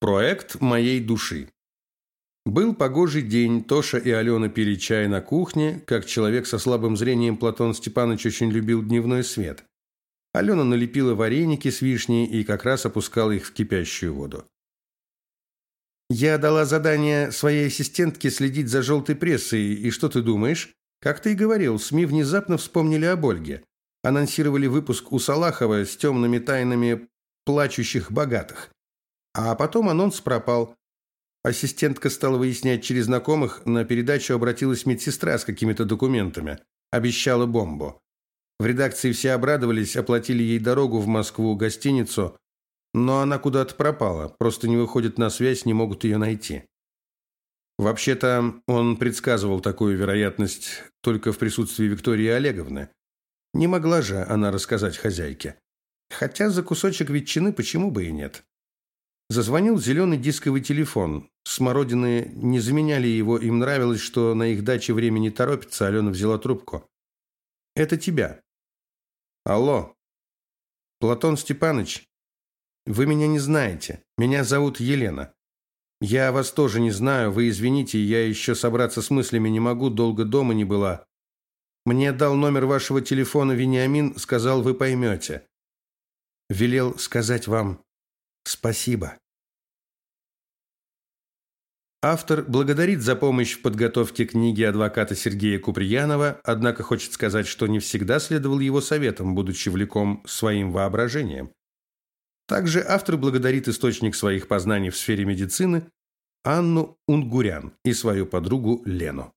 Проект моей души. Был погожий день, Тоша и Алена пили чай на кухне. Как человек со слабым зрением, Платон Степанович очень любил дневной свет. Алена налепила вареники с вишней и как раз опускала их в кипящую воду. «Я дала задание своей ассистентке следить за желтой прессой, и что ты думаешь? Как ты и говорил, СМИ внезапно вспомнили об Ольге. Анонсировали выпуск у Салахова с темными тайнами плачущих богатых. А потом анонс пропал. Ассистентка стала выяснять через знакомых, на передачу обратилась медсестра с какими-то документами. Обещала бомбу. В редакции все обрадовались, оплатили ей дорогу в Москву, гостиницу, но она куда-то пропала, просто не выходит на связь, не могут ее найти. Вообще-то он предсказывал такую вероятность только в присутствии Виктории Олеговны. Не могла же она рассказать хозяйке. Хотя за кусочек ветчины почему бы и нет. Зазвонил зеленый дисковый телефон. Смородины не заменяли его, им нравилось, что на их даче время не торопится. Алена взяла трубку. «Это тебя». «Алло». «Платон Степанович, вы меня не знаете. Меня зовут Елена. Я вас тоже не знаю, вы извините, я еще собраться с мыслями не могу, долго дома не была. Мне дал номер вашего телефона Вениамин, сказал, вы поймете. Велел сказать вам Спасибо. Автор благодарит за помощь в подготовке книги адвоката Сергея Куприянова, однако хочет сказать, что не всегда следовал его советам, будучи влеком своим воображением. Также автор благодарит источник своих познаний в сфере медицины Анну Унгурян и свою подругу Лену.